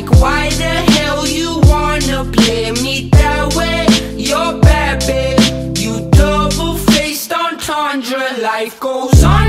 like, why the hell you wanna play me that way? You're bad, babe. You double faced on Tundra. Life goes on.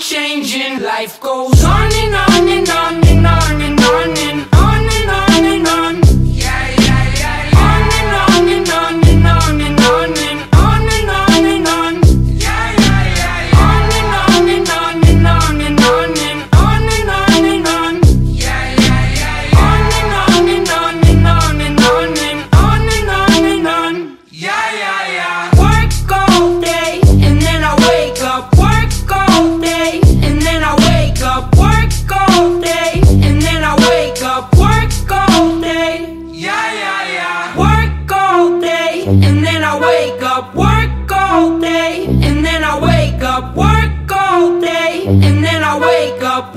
changing Life goes on and on and on and on and on and up, work all day, and then I wake up, work all day, and then I wake up,